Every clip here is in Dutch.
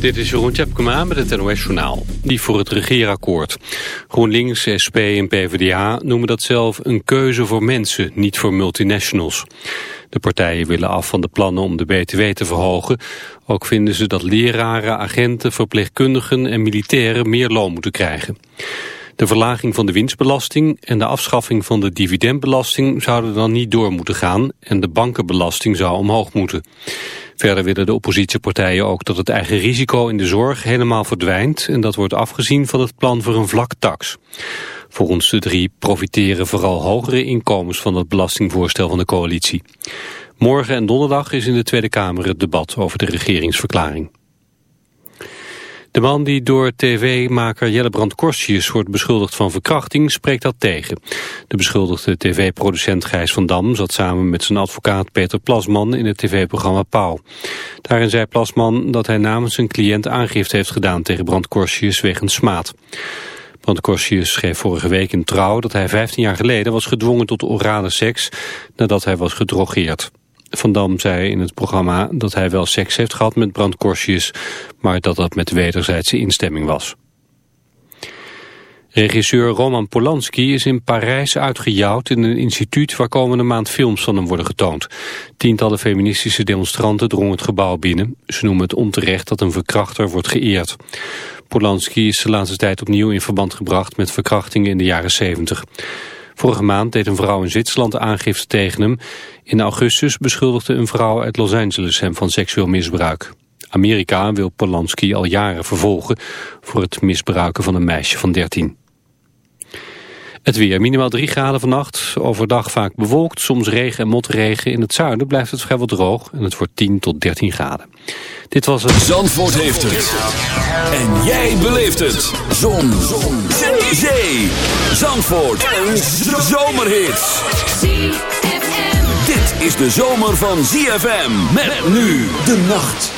Dit is Jeroen Tjepkema met het NOS Journaal. Die voor het regeerakkoord. GroenLinks, SP en PvdA noemen dat zelf een keuze voor mensen, niet voor multinationals. De partijen willen af van de plannen om de BTW te verhogen. Ook vinden ze dat leraren, agenten, verpleegkundigen en militairen meer loon moeten krijgen. De verlaging van de winstbelasting en de afschaffing van de dividendbelasting zouden dan niet door moeten gaan en de bankenbelasting zou omhoog moeten. Verder willen de oppositiepartijen ook dat het eigen risico in de zorg helemaal verdwijnt en dat wordt afgezien van het plan voor een vlaktax. Volgens de drie profiteren vooral hogere inkomens van het belastingvoorstel van de coalitie. Morgen en donderdag is in de Tweede Kamer het debat over de regeringsverklaring. De man die door tv-maker Jellebrand Korsius wordt beschuldigd van verkrachting spreekt dat tegen. De beschuldigde tv-producent Gijs van Dam zat samen met zijn advocaat Peter Plasman in het tv-programma Pauw. Daarin zei Plasman dat hij namens zijn cliënt aangifte heeft gedaan tegen Brand Korsius wegens smaad. Brand Korsius schreef vorige week in Trouw dat hij 15 jaar geleden was gedwongen tot orale seks nadat hij was gedrogeerd. Van Dam zei in het programma dat hij wel seks heeft gehad met Brand Korsius, maar dat dat met wederzijdse instemming was. Regisseur Roman Polanski is in Parijs uitgejouwd in een instituut waar komende maand films van hem worden getoond. Tientallen feministische demonstranten drongen het gebouw binnen. Ze noemen het onterecht dat een verkrachter wordt geëerd. Polanski is de laatste tijd opnieuw in verband gebracht met verkrachtingen in de jaren 70. Vorige maand deed een vrouw in Zwitserland aangifte tegen hem. In augustus beschuldigde een vrouw uit Los Angeles hem van seksueel misbruik. Amerika wil Polanski al jaren vervolgen voor het misbruiken van een meisje van 13. Het weer, minimaal 3 graden vannacht. Overdag vaak bewolkt, soms regen en motregen. In het zuiden blijft het vrijwel droog en het wordt 10 tot 13 graden. Dit was het... Zandvoort heeft het. En jij beleeft het. Zon. Zon. Zee. Zandvoort. Een zomerhit. Dit is de zomer van ZFM. Met nu de nacht.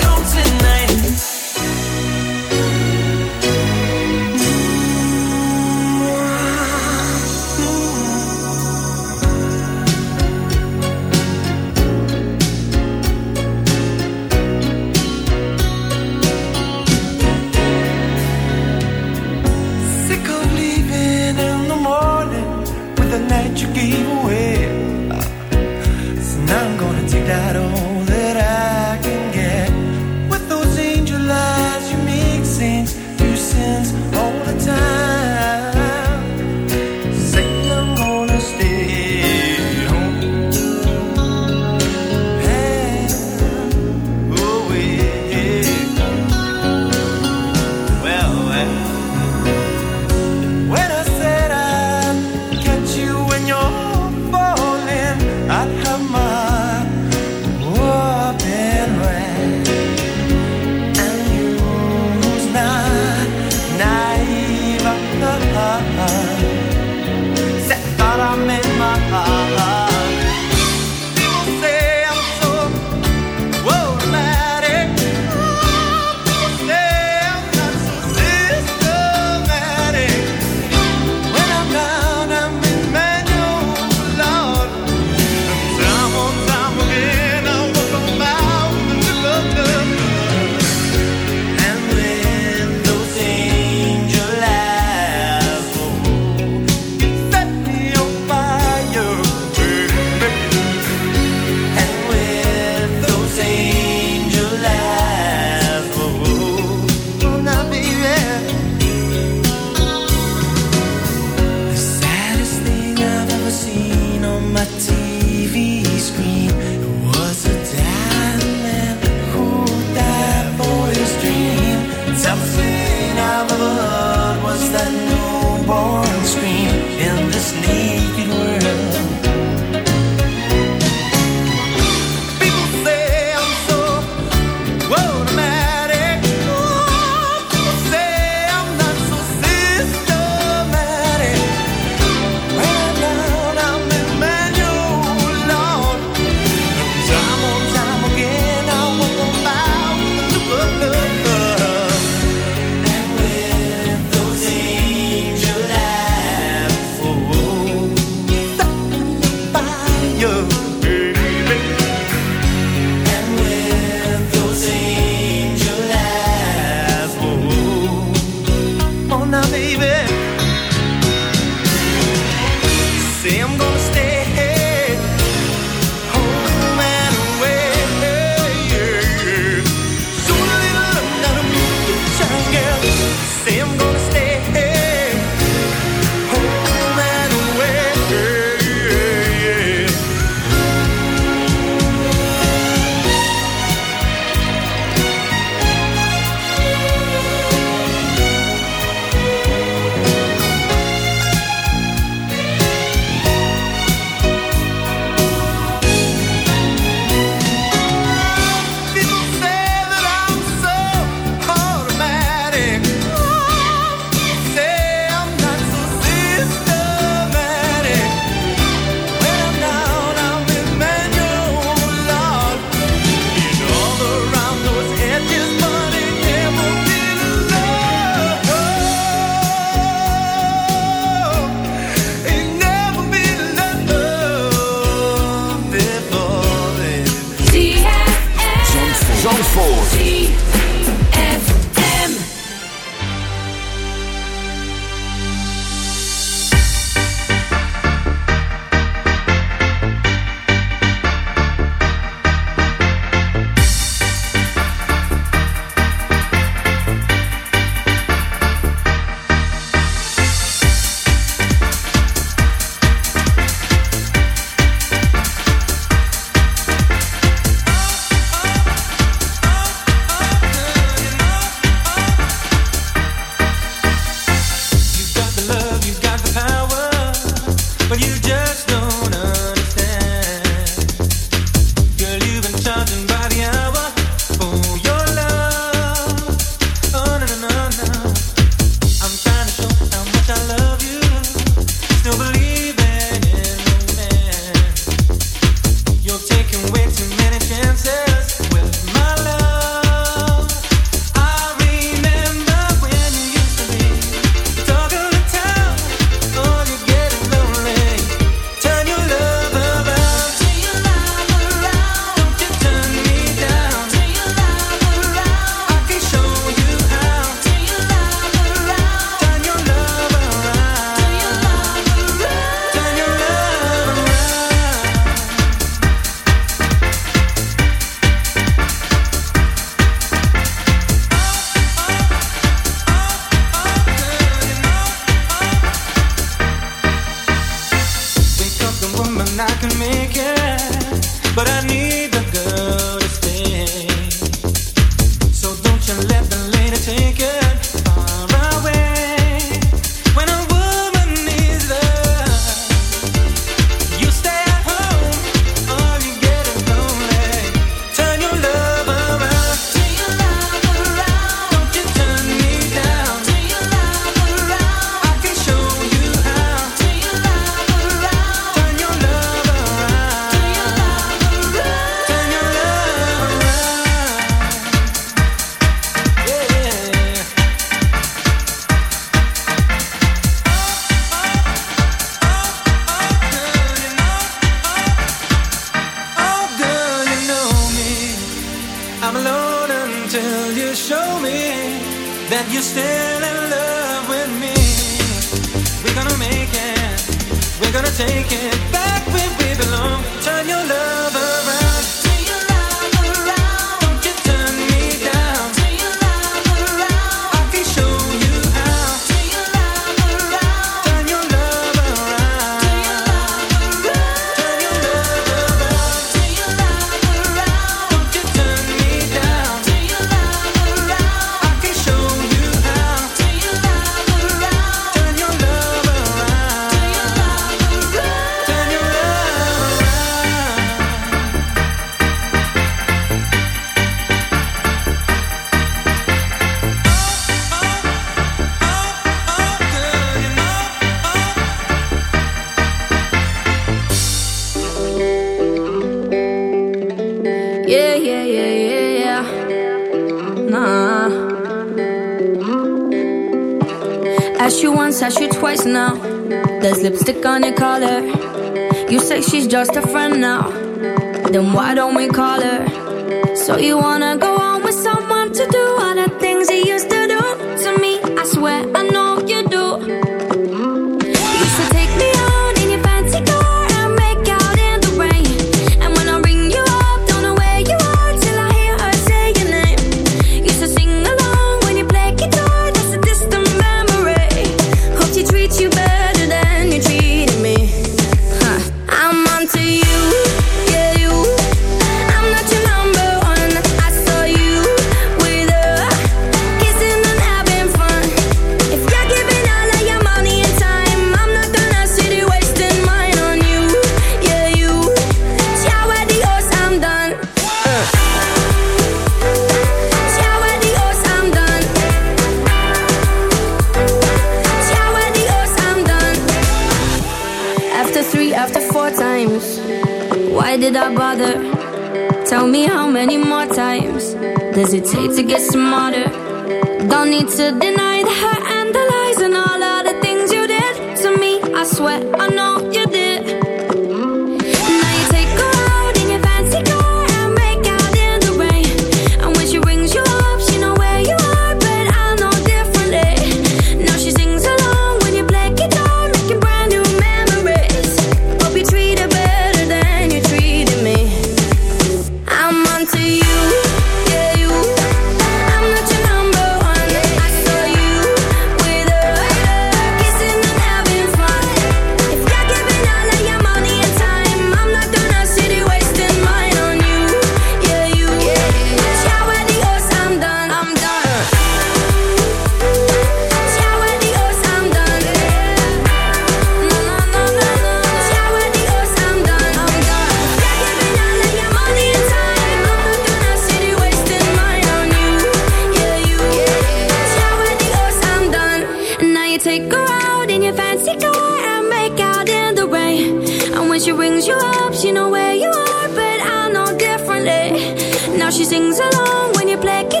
She you know where you are, but I know differently. Eh? Now she sings along when you play.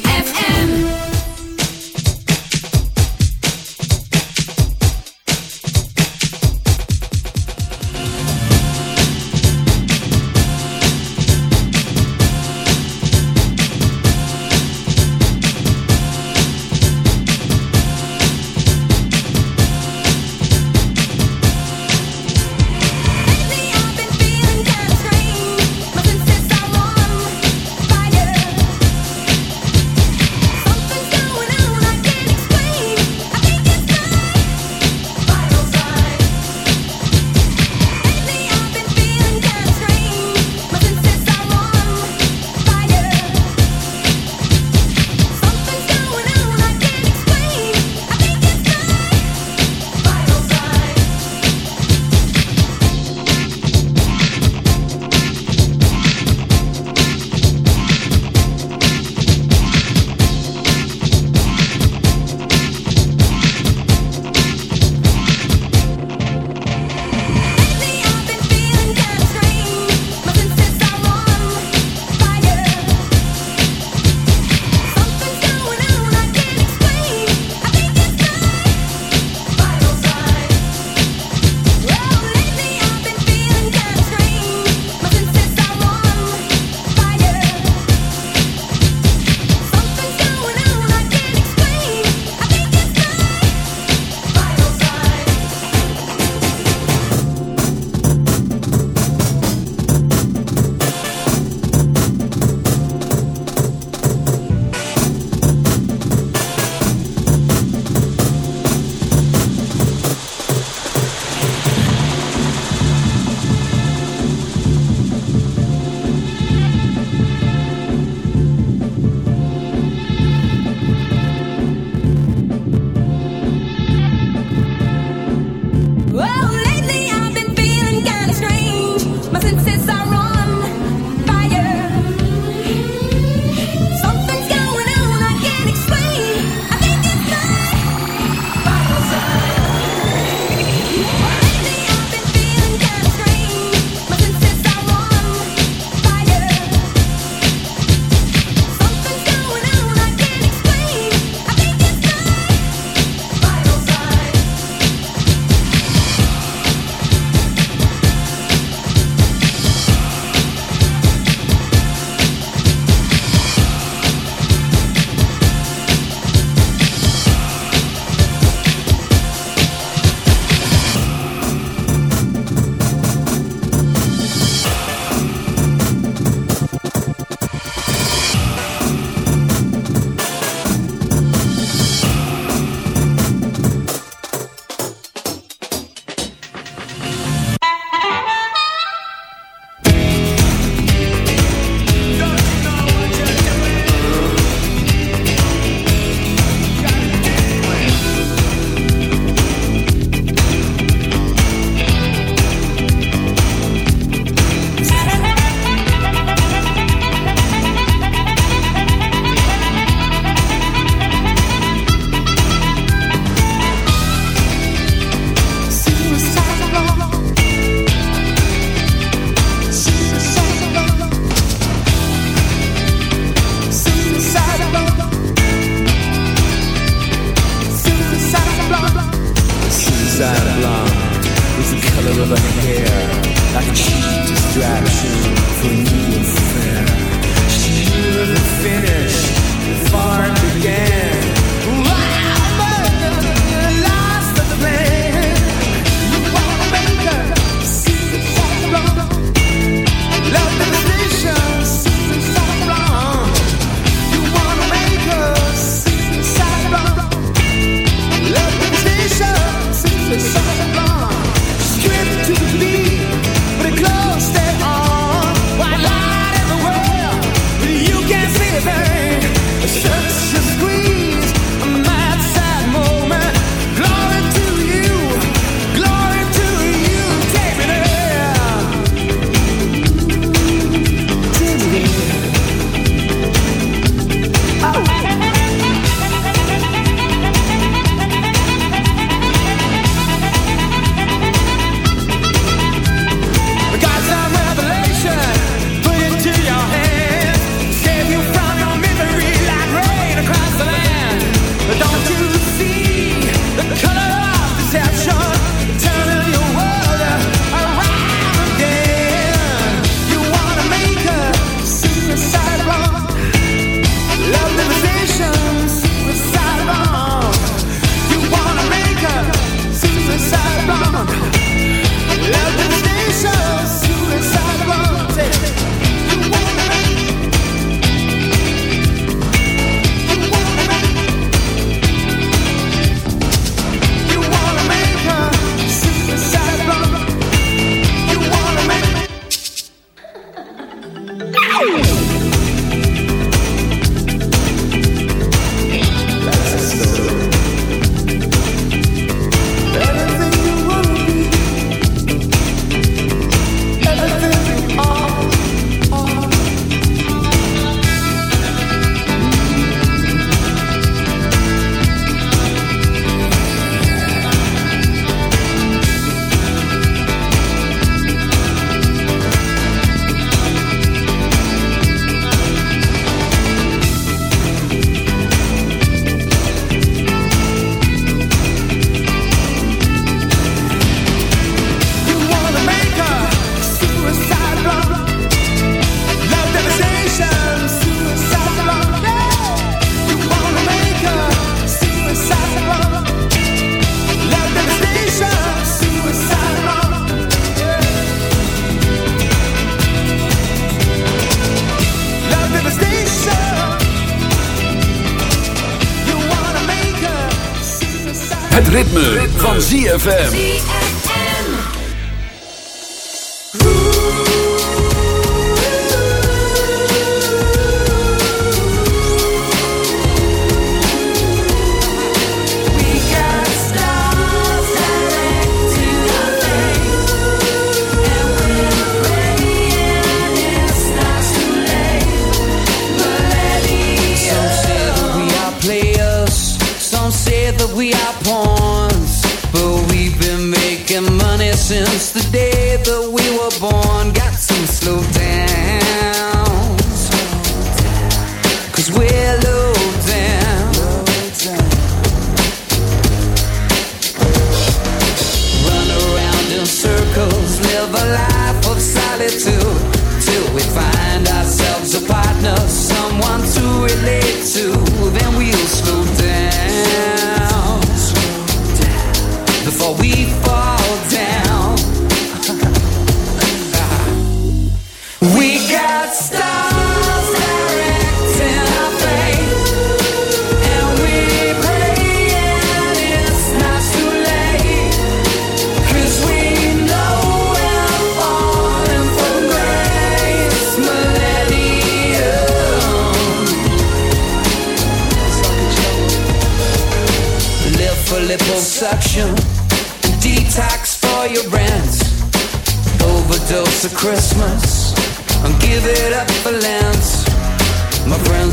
Ritme, van ZFM.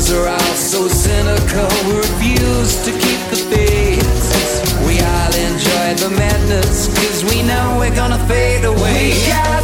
Friends are all so cynical, we refuse to keep the faith. We all enjoy the madness, cause we know we're gonna fade away. We got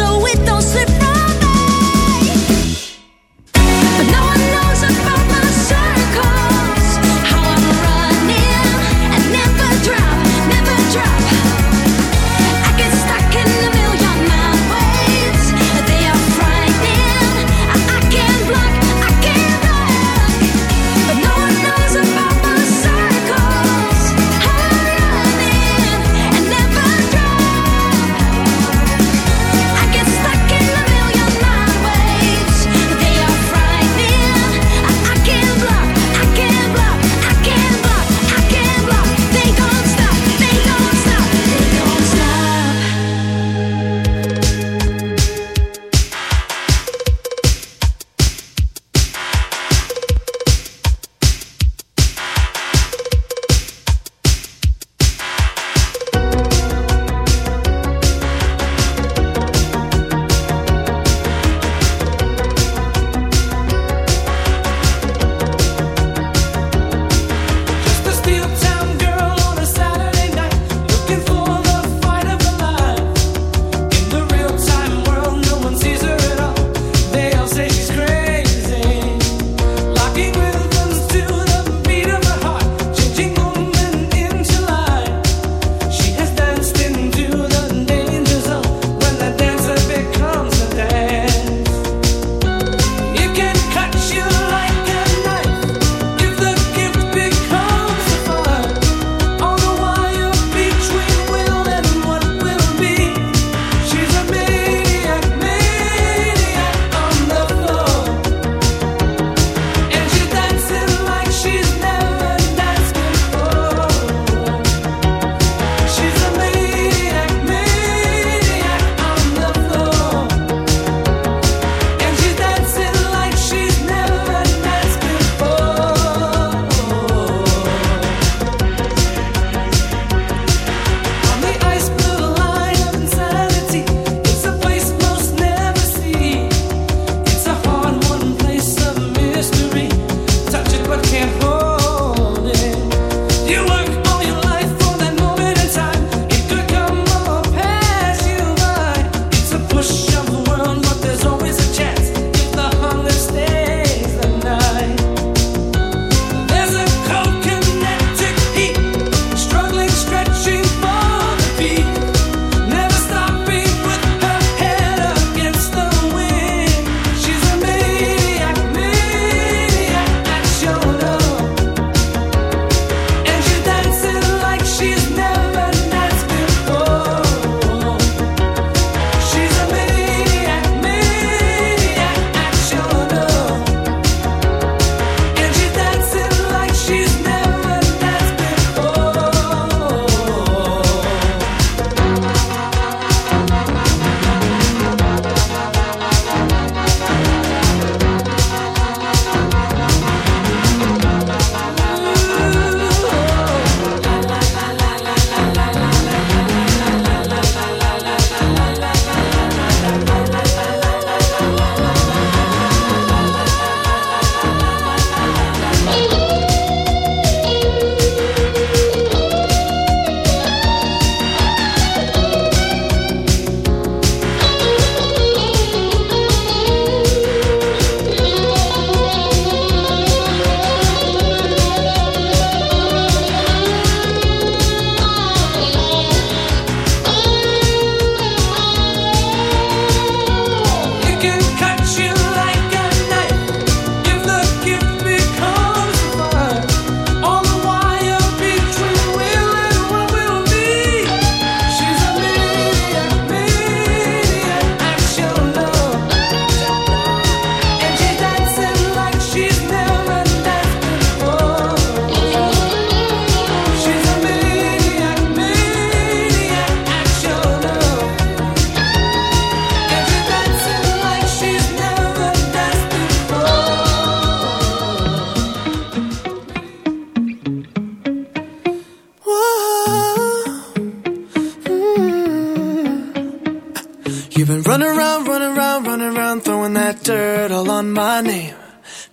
so it don't slip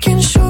can show